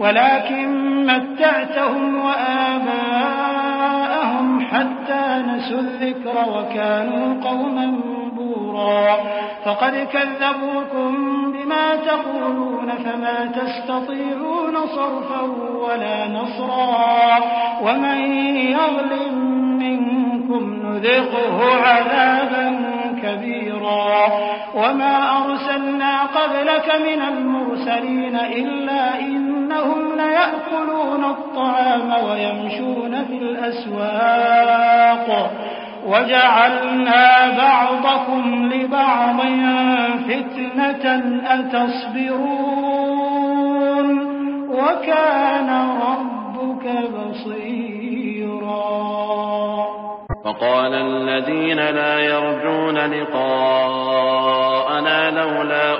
ولكن متعتهم وآباءهم حتى نسوا الذكر وكانوا قوما بورا فقد كذبوكم بما تقولون فما تستطيعون صرفا ولا نصرا. ومن يظلم منكم نذقه عذابا كبيرا. وما أرسلنا قبلك من المرسلين إلا إنهم ليأكلون الطعام ويمشون في الأسواق. وجعلنا بعضكم لبعض فتنة أتصبرون. وكان ربك بصيرا. وقال الذين لا يرجون لقاءنا لولا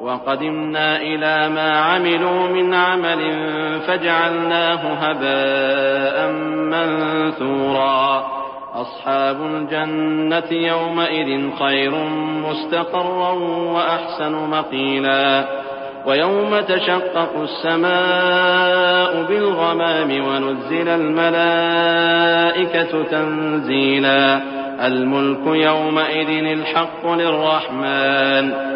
وقدمنا إلى ما عملوا من عمل فجعلناه هباء منثورا. أصحاب الجنة يومئذ خير مستقرا وأحسن مقيلا. ويوم تشقق السماء بالغمام ونزل الملائكة تنزيلا. الملك يومئذ الحق للرحمن.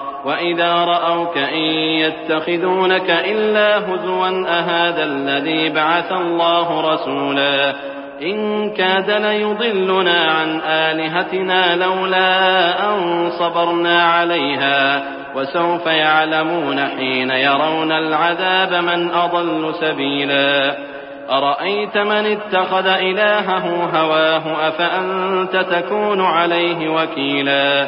وإذا رأوك إن يتخذونك إلا هزوا أهذا الذي بعث الله رسولا إن كاد ليضلنا عن آلهتنا لولا أن صبرنا عليها وسوف يعلمون حين يرون العذاب من أضل سبيلا أرأيت من اتخذ إلهه هواه أفأنت تكون عليه وكيلا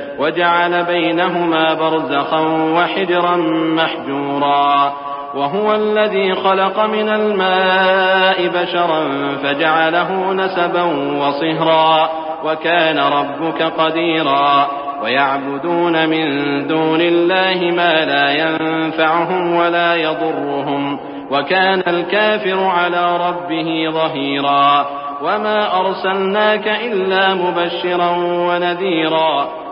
وجعل بينهما برزخا وحجرا محجورا وهو الذي خلق من الماء بشرا فجعله نسبا وصهرا وكان ربك قديرا ويعبدون من دون الله ما لا ينفعهم ولا يضرهم وكان الكافر على ربه ظهيرا وما أرسلناك إلا مبشرا ونذيرا